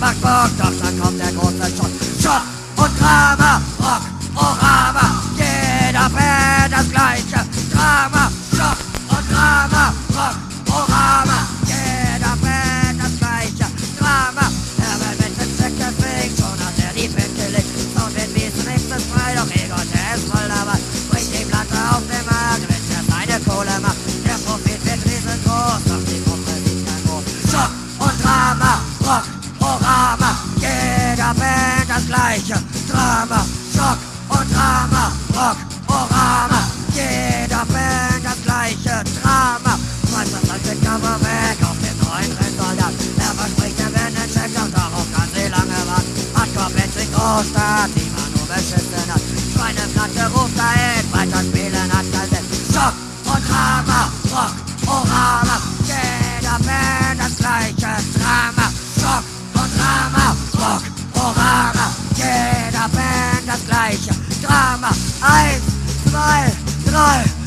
macht Bock, doch dann kommt der große Schock. Schock und Drama, Rock, Gleiche. Drama, Schock und Drama, Rock, Orama, jeder Band das gleiche. Drama, schmeißt das alte Cover weg auf den neuen Rennsoldat. Er verspricht, er wird einen Check, doch darauf kann sie lange warten. Hardcore-Bands in Großstadt, die man nur beschissen hat. Schweineplatte ruft dahin, weiter spielen hat kein Sinn. Schock und Drama, Rock, Orama, Drama, eins, zwei, drei,